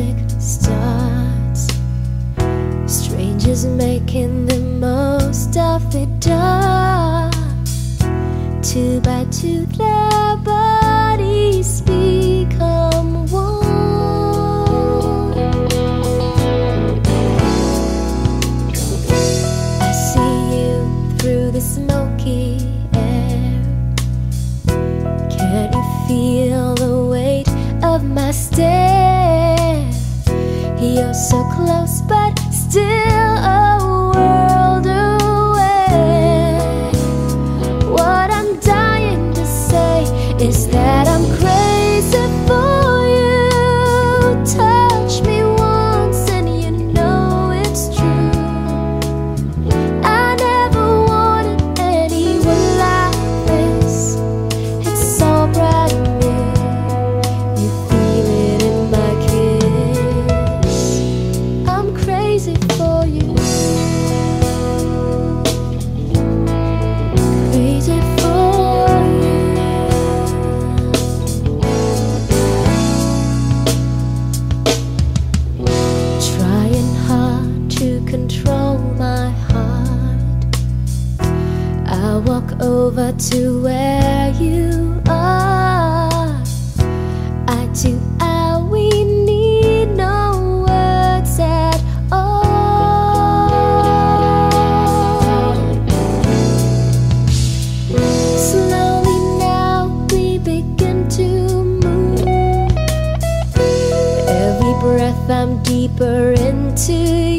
music starts. Strangers making the most of the dark. Two by two, their bodies become so close, over to where you are. I do, I, we need no words at all. Slowly now we begin to move. Every breath I'm deeper into you.